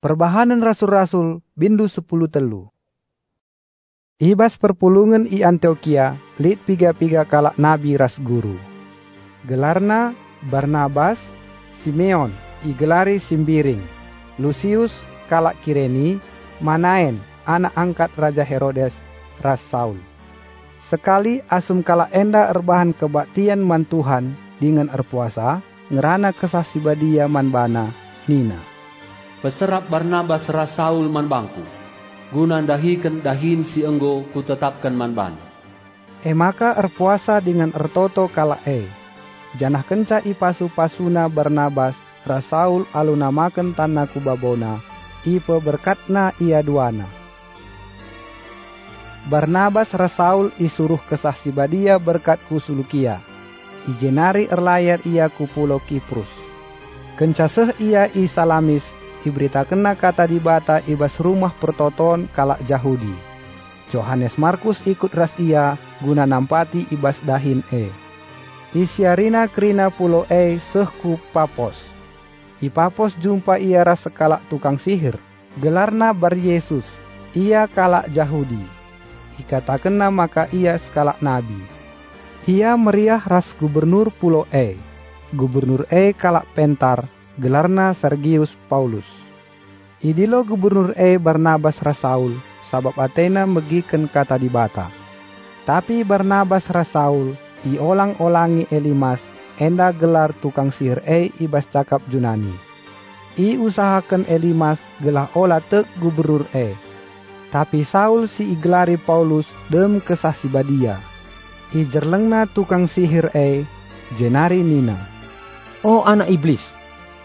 Perbahanan Rasul-Rasul bindu sepuluh telu. Ibas perpulungan i Antioquia, lit piga-piga kalak nabi ras guru. Gelarna Barnabas, Simeon, i gelari Simbiring, Lucius kalak Kireni, Manaen, anak angkat Raja Herodes, ras Saul. Sekali asum kalak enda erbahan kebaktian man Tuhan dengan erpuasa, ngerana kesah sibadia man bana, Nina peserap Barnabas Rasaul man bangku. Guna dahikan dahin si enggo ku tetapkan man ban. E maka erpuasa dengan ertoto kala e. Janah kenca ipasu pasuna Barnabas Rasaul alunamakan tanah kubabona. Ipe berkatna ia duana. Barnabas Rasaul isuruh kesah sibadia berkat kusulukia. Ijenari erlayar ia ku pulau Kiprus. Kencaseh ia isalamis ibrita kena kata di bata ibas rumah pertoton kalak Yahudi. Johannes Markus ikut ras ia guna nampati ibas dahin e. Isiarina krina pulau e sehku papos. I papos jumpa ia ras sekalak tukang sihir. Gelarna bar Yesus. Ia kalak Yahudi. kena maka ia sekalak nabi. Ia meriah ras gubernur pulau E. Gubernur E kalak pentar gelarna Sergius Paulus. Idilo gubernur E Barnabas Rasaul, sabab Athena megiken kata di bata. Tapi Barnabas Rasaul, i olang-olangi Elimas, enda gelar tukang sihir E ibas cakap Junani. I usahakan Elimas gelah olah tek gubernur E. Tapi Saul si iglari Paulus dem kesah si badia. I tukang sihir E, jenari Nina. Oh anak iblis,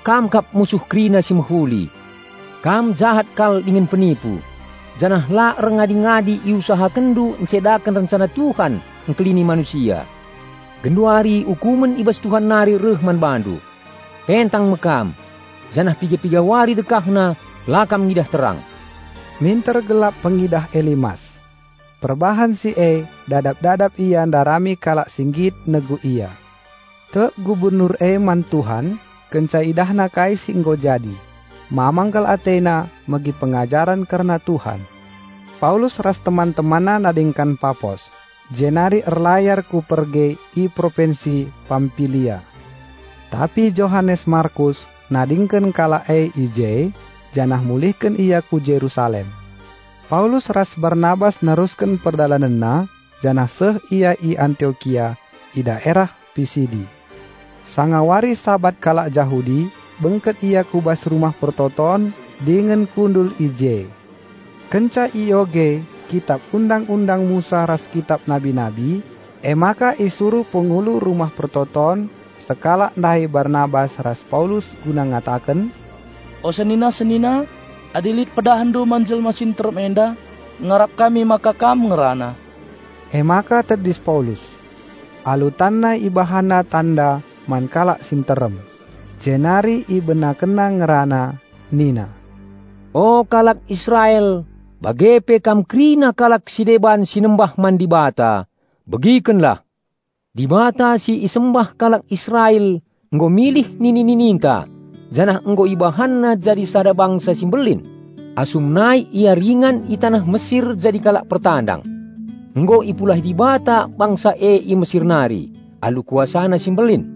Kam kap musuh krina si mahuli. Kam jahat kal ingin penipu. Janah la rengadi-ngadi iusaha kendu encedakan rencana Tuhan engkelini manusia. Genduari hukuman ibas Tuhan nari rehman bandu. Pentang mekam. Janah piga-piga wari dekahna lakam ngidah terang. Minter gelap pengidah Elimas. Perbahan si E, dadap-dadap ia darami kalak singgit negu ia. Te gubernur E man Tuhan, kenca idahna kai singgo jadi. Mamangkal Athena magi pengajaran karena Tuhan. Paulus ras teman-temana nadingkan papos. Jenari erlayar ku pergi i provinsi Pampilia. Tapi Johannes Markus nadingkan kala e ij, janah mulihkan ia ku Jerusalem. Paulus ras Barnabas neruskan perdalananna, janah seh ia i Antioquia, i daerah Pisidi. Sangawari sahabat kalak Yahudi, bengket ia kubas rumah pertoton dengan kundul ije. Kenca ioge kitab undang-undang Musa ras kitab nabi-nabi, emaka isuru pengulu rumah pertoton sekala nahi Barnabas ras Paulus guna ngatakan, O senina-senina, adilit pedahan do manjel masin termenda, ngarap kami maka kam ngerana. Emaka terdis Paulus, alutanna ibahana tanda mankala sinterem. Jenari ibena kena ngerana Nina. Oh kalak Israel, bagepe kam krina kalak sideban sinembah mandibata, begikenlah. Di bata si isembah kalak Israel, enggo milih nini nininta, janah enggo ibahanna jadi sada bangsa simbelin. Asum nai ia ringan i tanah Mesir jadi kalak pertandang. Enggo ipulah di bata bangsa e i Mesir nari, alu kuasana simbelin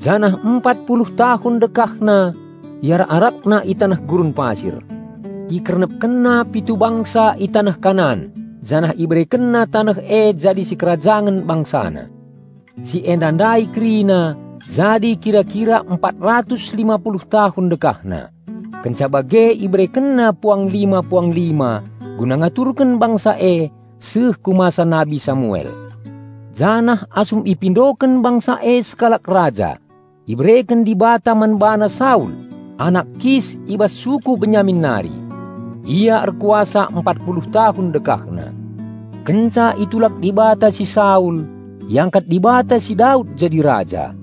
Janah empat puluh tahun dekahna, yara arakna itanah gurun pasir. Ikernep kena pitu bangsa itanah kanan, janah ibre kena tanah e jadi si kerajaan bangsana. Si endandai krina, jadi kira-kira empat ratus lima puluh tahun dekahna. Kencabage ibre kena puang lima puang lima, guna ngaturkan bangsa e seh kumasa Nabi Samuel. Janah asum ipindokan bangsa e sekalak raja, Ibreken di bata manbana Saul, anak Kis ibas suku Benyamin nari. Ia erkuasa empat puluh tahun dekahna. Kenca itulah di bata si Saul, yang kat di bata si Daud jadi raja.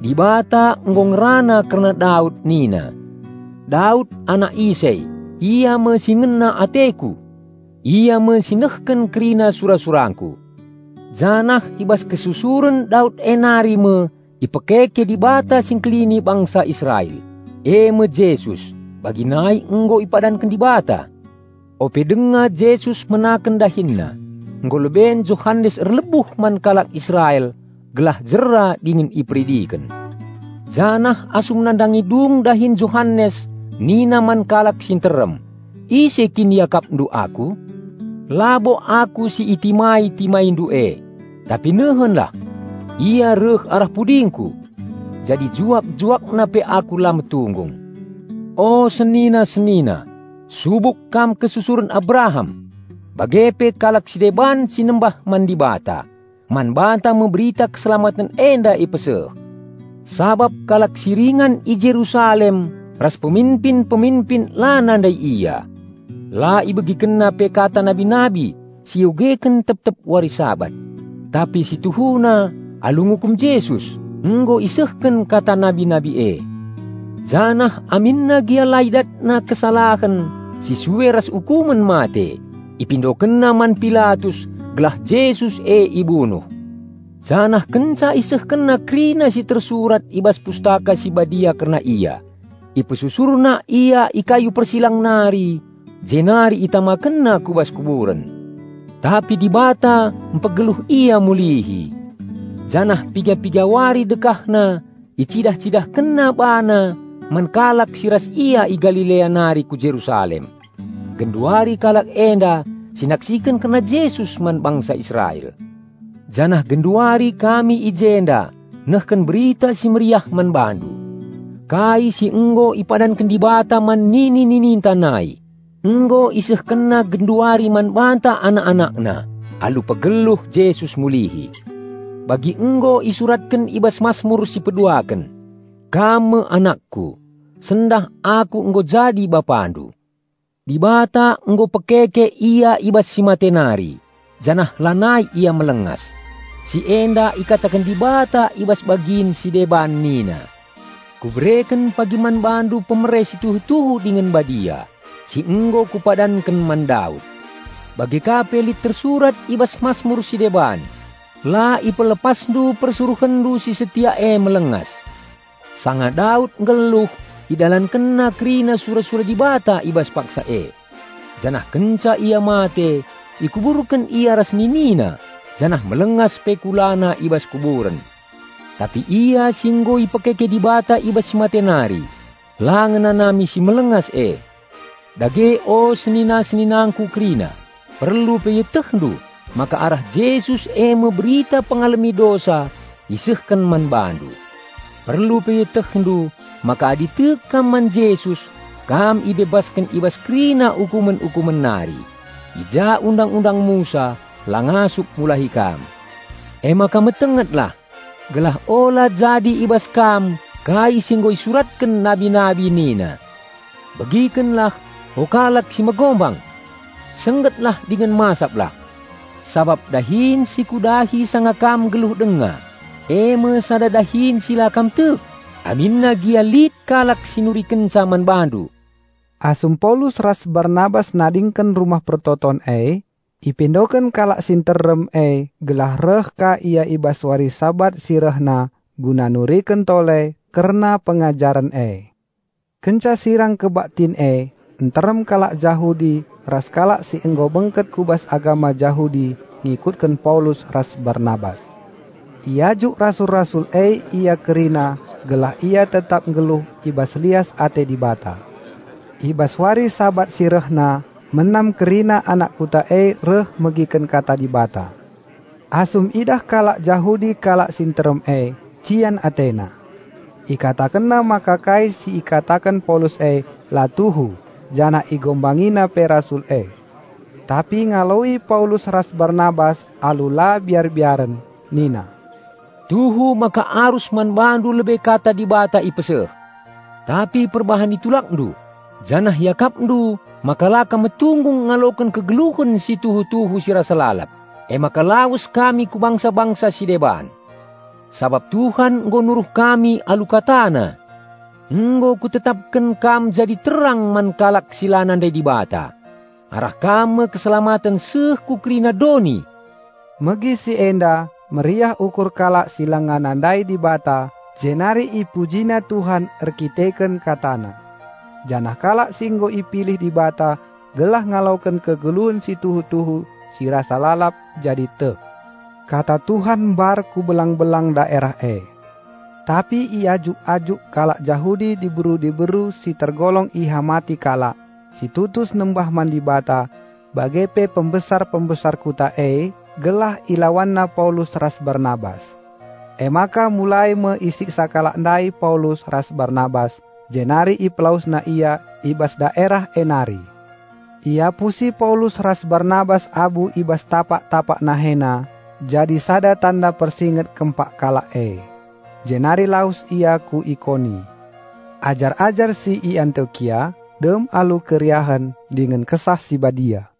Di bata rana karena Daud nina. Daud anak Isai, ia mesingena ateku. Ia mesinehken kerina surah-surangku. Janah ibas kesusuran Daud enari me ipekeke di bata singklini bangsa Israel. Eme Jesus, bagi naik enggo ipadan di bata. Ope denga Yesus menaken dahinna, enggo leben Johannes erlebuh man kalak Israel, gelah jera dingin ipridiken. Janah asum nandangi dung dahin Johannes, nina man kalak sinterem, ise kin yakap ndu aku, labo aku si itimai timai ndu e, tapi nehen lah, ia reh arah pudingku, jadi juak-juak nape aku lam tunggung. Oh senina-senina, subuk kam kesusuran Abraham. Bagepe kalak sideban sinembah mandibata. Man bata memberita keselamatan enda ipese. Sabab kalak siringan i Jerusalem, ras pemimpin-pemimpin la nandai ia. La ibegi kena pe kata nabi-nabi, siugeken tep-tep warisabat. Tapi si tuhuna alungukum Yesus, enggo isehken kata nabi-nabi e. Janah aminna gia laidat na kesalahan si suweras ukuman mate. Ipindo man Pilatus gelah Yesus e ibunuh. Janah kenca iseh kena krina si tersurat ibas pustaka si badia karena ia. Ipesusurna ia ikayu persilang nari. Jenari itama kena kubas kuburan. Tapi di bata empegeluh ia mulihi. Janah piga-piga wari dekahna. Icidah-cidah kena bana mankalak siras ia i Galilea nari ku Jerusalem. Genduari kalak enda sinaksikan kena Yesus man bangsa Israel. Janah genduari kami ijenda nehken berita si meriah man bandu. Kai si enggo ipadan kendibata man nini nini tanai. Enggo iseh kena genduari man banta anak-anakna. Alu pegeluh Yesus mulihi. Bagi enggo isuratkan ibas masmur si peduakan. Kamu anakku, sendah aku enggo jadi bapandu. Di bata enggo pekeke ia ibas si matenari, janah lanai ia melengas. Si enda ikatakan di bata ibas bagin si deban nina. Kubreken pagiman bandu pemeres tuhu-tuhu dengan badia, si enggo kupadankan mandaud. Bagi kapelit tersurat ibas masmur si deban, la ipelepas du persuruhan du si setia e melengas. Sangat Daud ngeluh Idalan kena krina sura-sura di bata ibas paksa e. Janah kenca ia mate, ikuburkan ia rasminina, janah melengas spekulana ibas kuburan. Tapi ia singgo ipekeke di bata ibas matenari, langan nami si melengas e. Dage o senina-seninangku krina, perlu peyetehdu, maka arah Yesus e memberita pengalami dosa, isehkan man bandu. Perlu peyetehdu, maka man Yesus kam ibebaskan ibas krina ukumen-ukumen nari. Ija undang-undang Musa langasuk mulahi kam. E maka metengetlah, gelah olah jadi ibas kam, kai singgoi suratkan nabi-nabi nina. Begikenlah hokalak si magombang, senggetlah dengan masaplah. Sabab dahin si kudahi sangakam geluh denga, eme sada dahin silakam tuk Aminna gia lit kalak sinuriken zaman bandu. Asum Paulus ras Barnabas nadingken rumah pertoton e, ipindoken kalak sinterem e, gelah reh ka ia ibas wari sabat sirehna guna nuriken tole karena pengajaran e. Kenca sirang kebaktin e, enterem kalak Jahudi, ras kalak si enggo bengket kubas agama Jahudi, ngikutkan Paulus ras Barnabas. Ia juk rasul-rasul e ia kerina gelah ia tetap ngeluh ibas lias ate di bata. Ibas wari sabat sirehna menam kerina anak kuta e reh megiken kata di bata. Asum idah kalak Jahudi kalak sinterem e, cian Athena. Ikatakenna maka kai si ikatakan Paulus e latuhu, jana igombangina pe rasul e. Tapi ngaloi Paulus ras Barnabas alula biar-biaren, Nina. Tuhu maka arus manbandu lebih kata di bata ipese. Tapi perbahan itulak ndu. Janah yakap ndu, maka laka metunggung ngalokan kegeluhan si tuhu-tuhu si rasa lalap. E maka lawas kami ku bangsa-bangsa si deban. Sabab Tuhan nggo nuruh kami alukatana. Nggo ku tetapkan kam jadi terang man kalak silanan di bata. Arah kam keselamatan seh kukrina doni. Megi si enda meriah ukur kalak silangan andai di bata, jenari ipujina Tuhan erkiteken katana. Janah kalak singgo ipilih di bata, gelah ngalaukan kegeluan si tuhu-tuhu, si rasa lalap jadi te. Kata Tuhan bar ku belang-belang daerah e. Tapi ia ajuk-ajuk kalak Jahudi diberu-diberu si tergolong iha mati kalak. Si tutus nembah mandi bata, bagepe pembesar-pembesar kuta e, gelah ilawanna Paulus ras Barnabas. E maka mulai meisik sakala ndai Paulus ras Barnabas, jenari iplaus na ia ibas daerah enari. Ia pusi Paulus ras Barnabas abu ibas tapak-tapak nahena, jadi sada tanda persinget kempak kala e. Jenari laus ia ku ikoni. Ajar-ajar si i dem alu keriahan dengan kesah si badia.